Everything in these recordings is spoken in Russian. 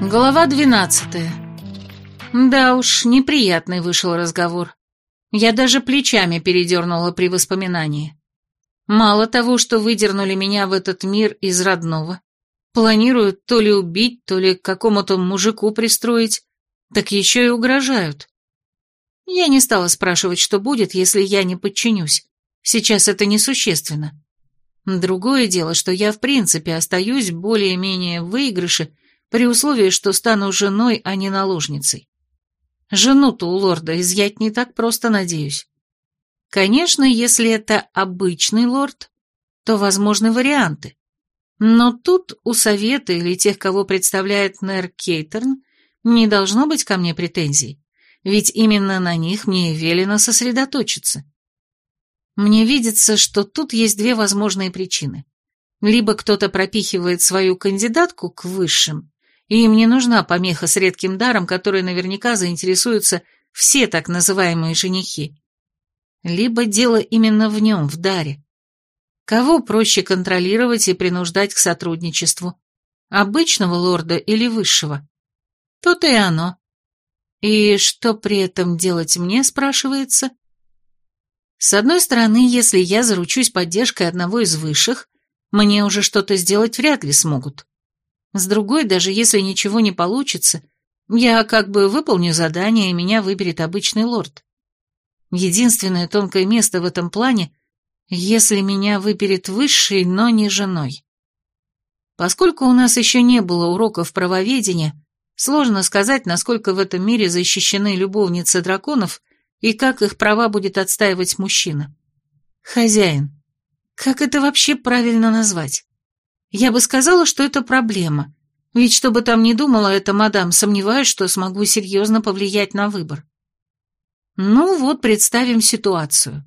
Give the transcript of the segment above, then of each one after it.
Глава двенадцатая. Да уж, неприятный вышел разговор. Я даже плечами передернула при воспоминании. Мало того, что выдернули меня в этот мир из родного, планируют то ли убить, то ли к какому-то мужику пристроить, так еще и угрожают. Я не стала спрашивать, что будет, если я не подчинюсь. Сейчас это несущественно. Другое дело, что я в принципе остаюсь более-менее в выигрыше при условии, что стану женой, а не наложницей. Жену-то у лорда изъять не так просто, надеюсь. Конечно, если это обычный лорд, то возможны варианты. Но тут у совета или тех, кого представляет Нер Кейтерн, не должно быть ко мне претензий, ведь именно на них мне велено сосредоточиться. Мне видится, что тут есть две возможные причины. Либо кто-то пропихивает свою кандидатку к высшим, и им не нужна помеха с редким даром, которой наверняка заинтересуются все так называемые женихи. Либо дело именно в нем, в даре. Кого проще контролировать и принуждать к сотрудничеству? Обычного лорда или высшего? То-то и оно. И что при этом делать мне, спрашивается? С одной стороны, если я заручусь поддержкой одного из высших, мне уже что-то сделать вряд ли смогут. С другой, даже если ничего не получится, я как бы выполню задание, и меня выберет обычный лорд. Единственное тонкое место в этом плане, если меня выберет высший, но не женой. Поскольку у нас еще не было уроков правоведения, сложно сказать, насколько в этом мире защищены любовницы драконов и как их права будет отстаивать мужчина. Хозяин. Как это вообще правильно назвать? Я бы сказала, что это проблема, ведь что бы там ни думала эта мадам, сомневаюсь, что смогу серьезно повлиять на выбор. Ну вот, представим ситуацию.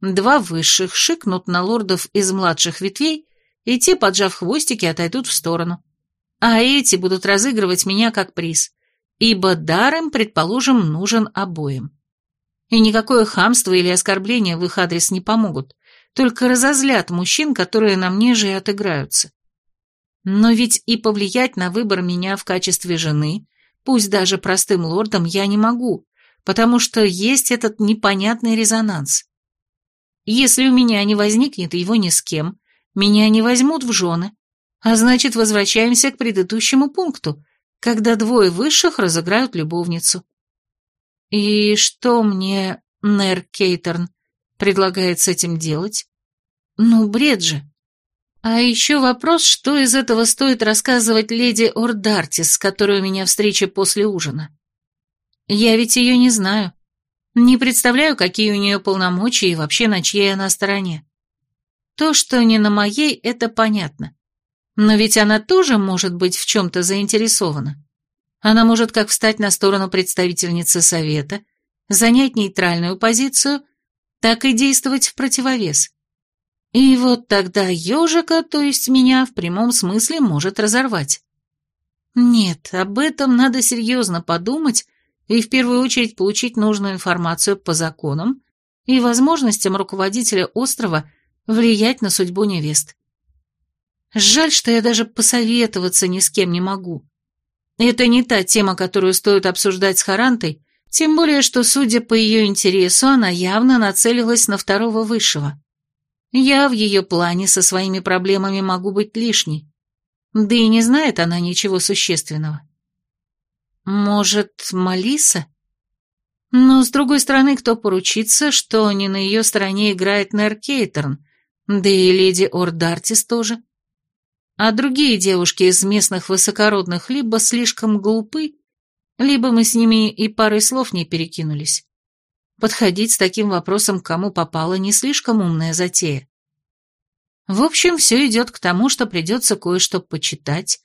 Два высших шикнут на лордов из младших ветвей, и те, поджав хвостики, отойдут в сторону. А эти будут разыгрывать меня как приз, ибо дар им, предположим, нужен обоим. И никакое хамство или оскорбление в их адрес не помогут, только разозлят мужчин, которые на мне же и отыграются. Но ведь и повлиять на выбор меня в качестве жены, пусть даже простым лордом, я не могу, потому что есть этот непонятный резонанс. Если у меня не возникнет его ни с кем, меня не возьмут в жены, а значит, возвращаемся к предыдущему пункту, когда двое высших разыграют любовницу. И что мне, Нер Кейтерн, предлагает с этим делать? Ну, бред же. А еще вопрос, что из этого стоит рассказывать леди Ордартис, с которой у меня встреча после ужина. Я ведь ее не знаю. Не представляю, какие у нее полномочия и вообще на чьей она стороне. То, что не на моей, это понятно. Но ведь она тоже может быть в чем-то заинтересована. Она может как встать на сторону представительницы совета, занять нейтральную позицию так и действовать в противовес. И вот тогда ежика, то есть меня, в прямом смысле может разорвать. Нет, об этом надо серьезно подумать и в первую очередь получить нужную информацию по законам и возможностям руководителя острова влиять на судьбу невест. Жаль, что я даже посоветоваться ни с кем не могу. Это не та тема, которую стоит обсуждать с Харантой, тем более, что, судя по ее интересу, она явно нацелилась на второго высшего. Я в ее плане со своими проблемами могу быть лишней. Да и не знает она ничего существенного. Может, Малиса? Но, с другой стороны, кто поручится, что не на ее стороне играет Нер Кейтерн, да и леди Ордартис тоже. А другие девушки из местных высокородных либо слишком глупы, либо мы с ними и парой слов не перекинулись. Подходить с таким вопросом кому попало не слишком умная затея. В общем, все идет к тому, что придется кое-что почитать,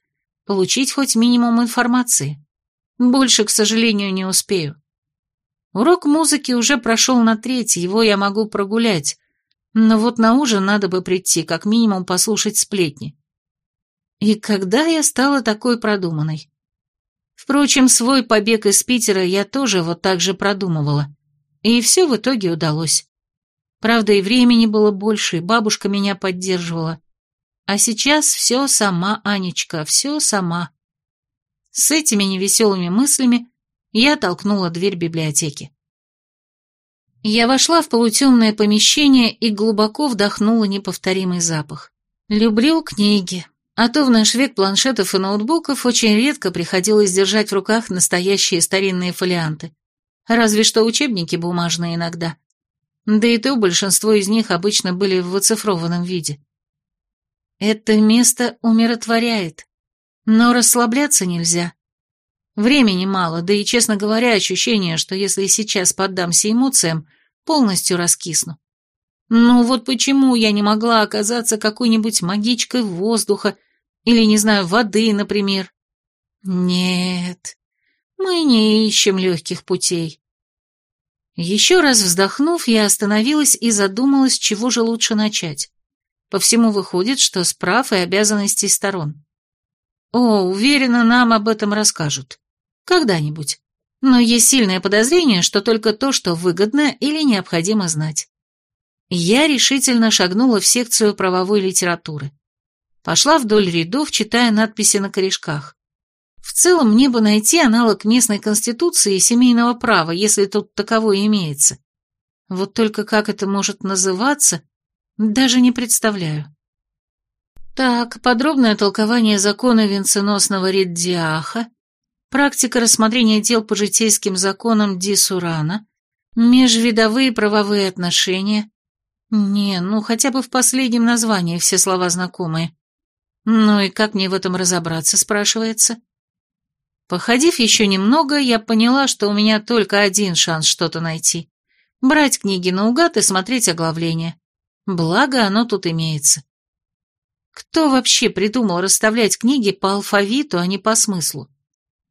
получить хоть минимум информации. Больше, к сожалению, не успею. Урок музыки уже прошел на треть, его я могу прогулять, но вот на ужин надо бы прийти, как минимум послушать сплетни. И когда я стала такой продуманной? Впрочем, свой побег из Питера я тоже вот так же продумывала. И все в итоге удалось. Правда, и времени было больше, и бабушка меня поддерживала. А сейчас все сама, Анечка, все сама. С этими невеселыми мыслями я толкнула дверь библиотеки. Я вошла в полутемное помещение и глубоко вдохнула неповторимый запах. Люблю книги, а то в наш век планшетов и ноутбуков очень редко приходилось держать в руках настоящие старинные фолианты. Разве что учебники бумажные иногда. Да и то большинство из них обычно были в оцифрованном виде. Это место умиротворяет, но расслабляться нельзя. Времени мало, да и, честно говоря, ощущение, что если сейчас поддамся эмоциям, полностью раскисну. Ну вот почему я не могла оказаться какой-нибудь магичкой воздуха или, не знаю, воды, например. Нет, мы не ищем легких путей. Еще раз вздохнув, я остановилась и задумалась, чего же лучше начать. По всему выходит, что с прав и обязанностей сторон. О, уверена, нам об этом расскажут. Когда-нибудь. Но есть сильное подозрение, что только то, что выгодно или необходимо знать. Я решительно шагнула в секцию правовой литературы. Пошла вдоль рядов, читая надписи на корешках. В целом, мне бы найти аналог местной конституции и семейного права, если тут таковое имеется. Вот только как это может называться, даже не представляю. Так, подробное толкование закона венценосного Риддиаха, практика рассмотрения дел по житейским законам Ди Сурана, межвидовые правовые отношения. Не, ну хотя бы в последнем названии все слова знакомые. Ну и как мне в этом разобраться, спрашивается? Походив еще немного, я поняла, что у меня только один шанс что-то найти. Брать книги наугад и смотреть оглавление. Благо, оно тут имеется. Кто вообще придумал расставлять книги по алфавиту, а не по смыслу?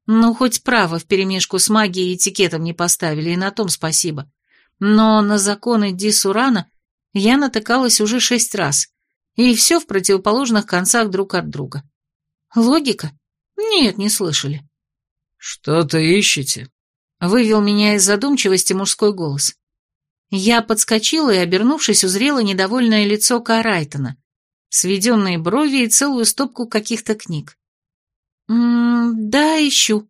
Ну, хоть право вперемешку с магией и этикетом не поставили, и на том спасибо. Но на законы Дисурана я натыкалась уже шесть раз, и все в противоположных концах друг от друга. Логика? Нет, не слышали. «Что-то ищете?» — вывел меня из задумчивости мужской голос. Я подскочила и, обернувшись, узрела недовольное лицо Карайтона, сведенные брови и целую стопку каких-то книг. «М -м, «Да, ищу».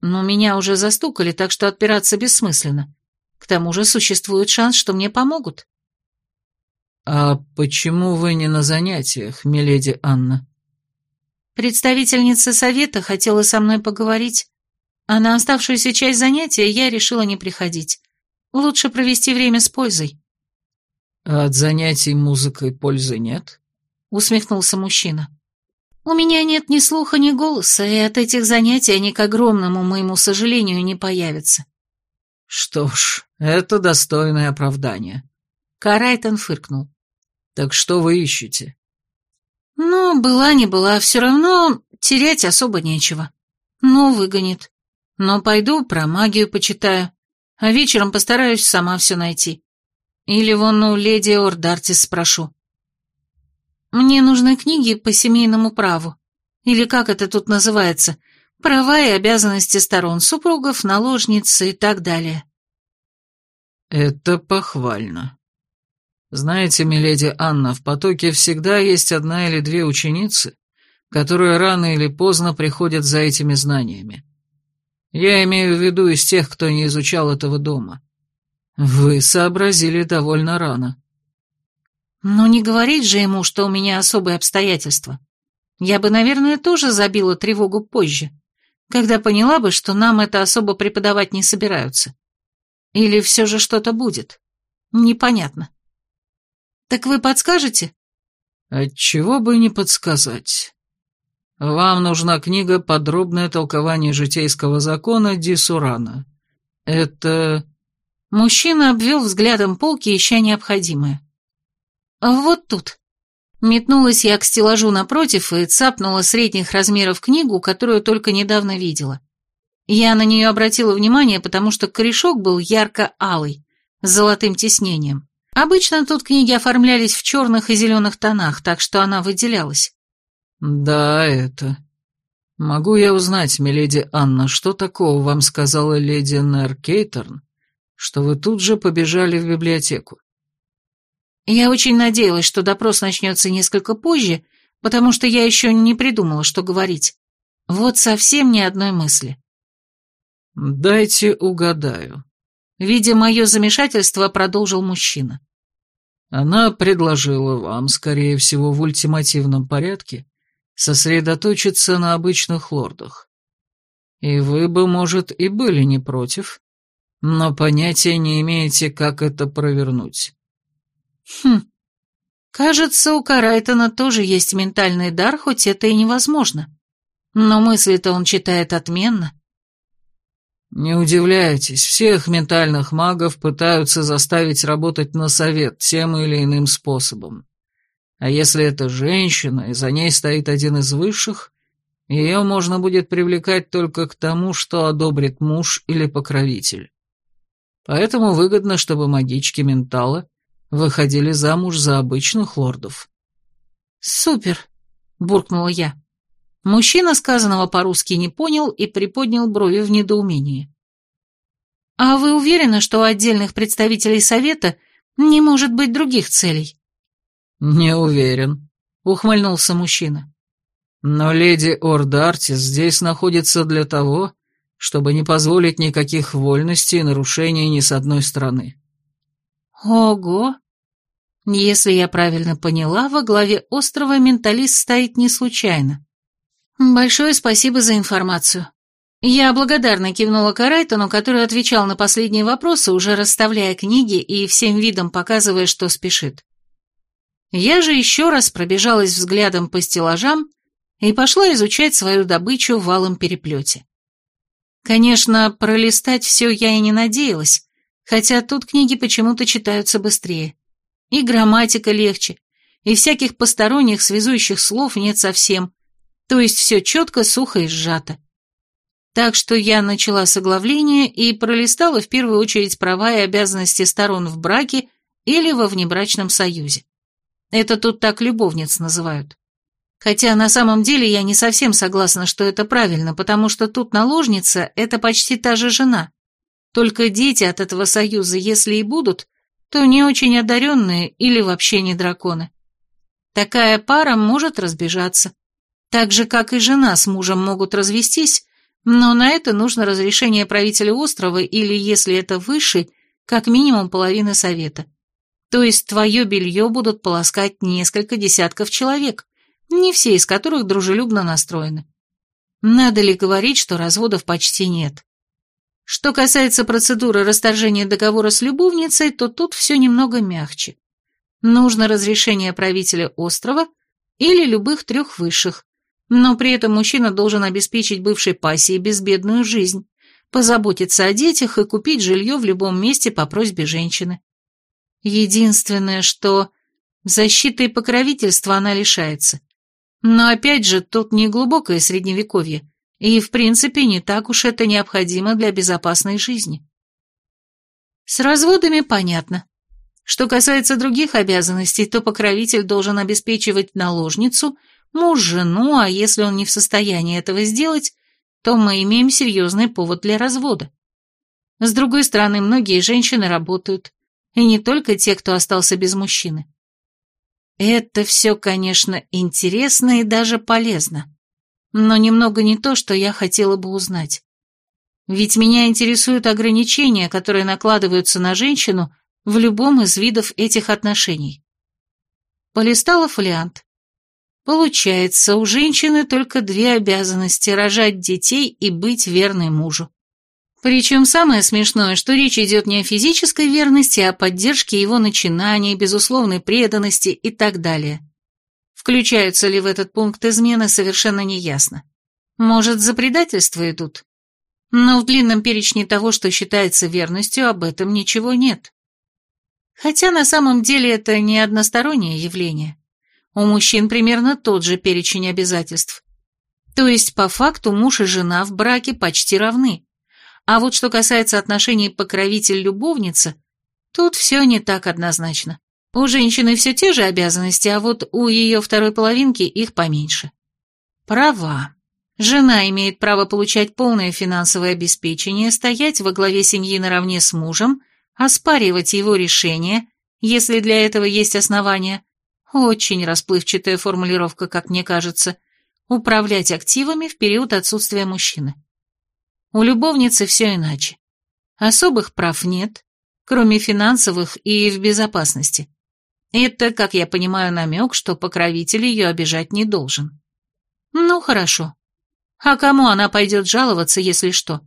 Но меня уже застукали, так что отпираться бессмысленно. К тому же существует шанс, что мне помогут. «А почему вы не на занятиях, миледи Анна?» Представительница совета хотела со мной поговорить, а на оставшуюся часть занятия я решила не приходить. Лучше провести время с пользой. «А от занятий музыкой пользы нет?» — усмехнулся мужчина. «У меня нет ни слуха, ни голоса, и от этих занятий они, к огромному моему сожалению, не появятся». «Что ж, это достойное оправдание». Карайтон фыркнул. Так что вы ищете? Ну, была не была, все равно терять особо нечего. Ну, выгонит. Но пойду про магию почитаю, а вечером постараюсь сама все найти. Или вон у леди Ордартис спрошу. Мне нужны книги по семейному праву. Или как это тут называется? Права и обязанности сторон, супругов, наложниц и так далее. Это похвально. Знаете, миледи Анна, в потоке всегда есть одна или две ученицы, которые рано или поздно приходят за этими знаниями. Я имею в виду из тех, кто не изучал этого дома. Вы сообразили довольно рано. Но не говорить же ему, что у меня особые обстоятельства. Я бы, наверное, тоже забила тревогу позже, когда поняла бы, что нам это особо преподавать не собираются. Или все же что-то будет. Непонятно. «Так вы подскажете?» «Отчего бы не подсказать. Вам нужна книга «Подробное толкование житейского закона Дисурана». Это...» Мужчина обвел взглядом полки, ища необходимое. «Вот тут». Метнулась я к стеллажу напротив и цапнула средних размеров книгу, которую только недавно видела. Я на нее обратила внимание, потому что корешок был ярко-алый, с золотым тиснением. Обычно тут книги оформлялись в черных и зеленых тонах, так что она выделялась. «Да, это...» «Могу я узнать, миледи Анна, что такого вам сказала леди Нер Кейтерн, что вы тут же побежали в библиотеку?» Я очень надеялась, что допрос начнется несколько позже, потому что я еще не придумала, что говорить. Вот совсем ни одной мысли. «Дайте угадаю», — видя мое замешательство, продолжил мужчина. Она предложила вам, скорее всего, в ультимативном порядке, сосредоточиться на обычных лордах. И вы бы, может, и были не против, но понятия не имеете, как это провернуть. Хм, кажется, у Карайтона тоже есть ментальный дар, хоть это и невозможно. Но мысли-то он читает отменно. Не удивляйтесь, всех ментальных магов пытаются заставить работать на совет тем или иным способом. А если это женщина, и за ней стоит один из высших, ее можно будет привлекать только к тому, что одобрит муж или покровитель. Поэтому выгодно, чтобы магички ментала выходили замуж за обычных лордов. «Супер!» — буркнула я. Мужчина сказанного по-русски не понял и приподнял брови в недоумении. «А вы уверены, что у отдельных представителей Совета не может быть других целей?» «Не уверен», — ухмыльнулся мужчина. «Но леди Ордартис здесь находится для того, чтобы не позволить никаких вольностей и нарушений ни с одной стороны». «Ого!» Если я правильно поняла, во главе острова менталист стоит не случайно. «Большое спасибо за информацию». Я благодарно кивнула Карайтону, который отвечал на последние вопросы, уже расставляя книги и всем видом показывая, что спешит. Я же еще раз пробежалась взглядом по стеллажам и пошла изучать свою добычу в валом переплете. Конечно, пролистать все я и не надеялась, хотя тут книги почему-то читаются быстрее. И грамматика легче, и всяких посторонних связующих слов нет совсем, то есть все четко, сухо и сжато. Так что я начала с оглавления и пролистала в первую очередь права и обязанности сторон в браке или во внебрачном союзе. Это тут так любовниц называют. Хотя на самом деле я не совсем согласна, что это правильно, потому что тут наложница – это почти та же жена. Только дети от этого союза, если и будут, то не очень одаренные или вообще не драконы. Такая пара может разбежаться. Так же, как и жена с мужем могут развестись, но на это нужно разрешение правителя острова или, если это высший, как минимум половины совета. То есть твое белье будут полоскать несколько десятков человек, не все из которых дружелюбно настроены. Надо ли говорить, что разводов почти нет? Что касается процедуры расторжения договора с любовницей, то тут все немного мягче. Нужно разрешение правителя острова или любых трех высших, но при этом мужчина должен обеспечить бывшей пассии безбедную жизнь, позаботиться о детях и купить жилье в любом месте по просьбе женщины. Единственное, что защиты и покровительства она лишается. Но опять же, тут не глубокое средневековье, и в принципе не так уж это необходимо для безопасной жизни. С разводами понятно. Что касается других обязанностей, то покровитель должен обеспечивать наложницу – муж, жену, а если он не в состоянии этого сделать, то мы имеем серьезный повод для развода. С другой стороны, многие женщины работают, и не только те, кто остался без мужчины. Это все, конечно, интересно и даже полезно, но немного не то, что я хотела бы узнать. Ведь меня интересуют ограничения, которые накладываются на женщину в любом из видов этих отношений. Полистала фолиант. Получается, у женщины только две обязанности – рожать детей и быть верной мужу. Причем самое смешное, что речь идет не о физической верности, а о поддержке его начинаний, безусловной преданности и так далее. Включаются ли в этот пункт измены, совершенно неясно. Может, за предательство идут? Но в длинном перечне того, что считается верностью, об этом ничего нет. Хотя на самом деле это не одностороннее явление. У мужчин примерно тот же перечень обязательств. То есть, по факту, муж и жена в браке почти равны. А вот что касается отношений покровитель-любовница, тут все не так однозначно. У женщины все те же обязанности, а вот у ее второй половинки их поменьше. Права. Жена имеет право получать полное финансовое обеспечение, стоять во главе семьи наравне с мужем, оспаривать его решения, если для этого есть основания, очень расплывчатая формулировка, как мне кажется, управлять активами в период отсутствия мужчины. У любовницы все иначе. Особых прав нет, кроме финансовых и в безопасности. Это, как я понимаю, намек, что покровитель ее обижать не должен. Ну, хорошо. А кому она пойдет жаловаться, если что?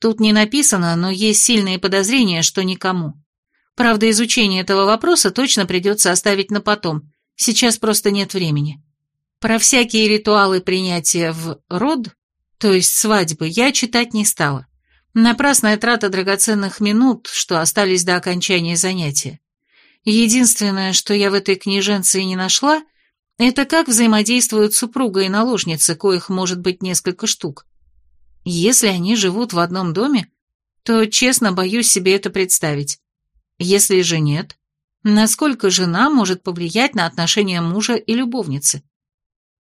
Тут не написано, но есть сильные подозрения, что никому. Правда, изучение этого вопроса точно придется оставить на потом, сейчас просто нет времени. Про всякие ритуалы принятия в род, то есть свадьбы, я читать не стала. Напрасная трата драгоценных минут, что остались до окончания занятия. Единственное, что я в этой книженции не нашла, это как взаимодействуют супруга и наложницы, коих может быть несколько штук. Если они живут в одном доме, то, честно, боюсь себе это представить. Если же нет, насколько жена может повлиять на отношения мужа и любовницы?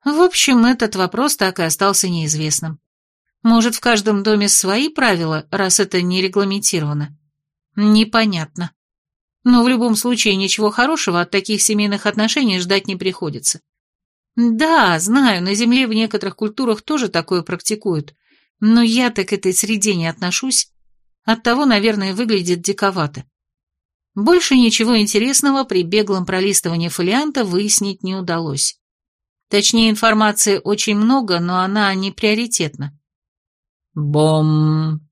В общем, этот вопрос так и остался неизвестным. Может, в каждом доме свои правила, раз это не регламентировано? Непонятно. Но в любом случае ничего хорошего от таких семейных отношений ждать не приходится. Да, знаю, на Земле в некоторых культурах тоже такое практикуют, но я-то к этой среде не отношусь, оттого, наверное, выглядит диковато. Больше ничего интересного при беглом пролистывании фолианта выяснить не удалось. Точнее, информации очень много, но она не приоритетна. Бом!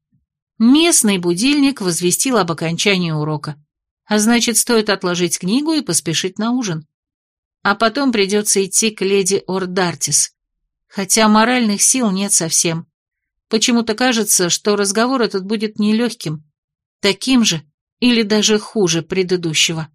Местный будильник возвестил об окончании урока. А значит, стоит отложить книгу и поспешить на ужин. А потом придется идти к леди Ордартис. Хотя моральных сил нет совсем. Почему-то кажется, что разговор этот будет нелегким. Таким же или даже хуже предыдущего.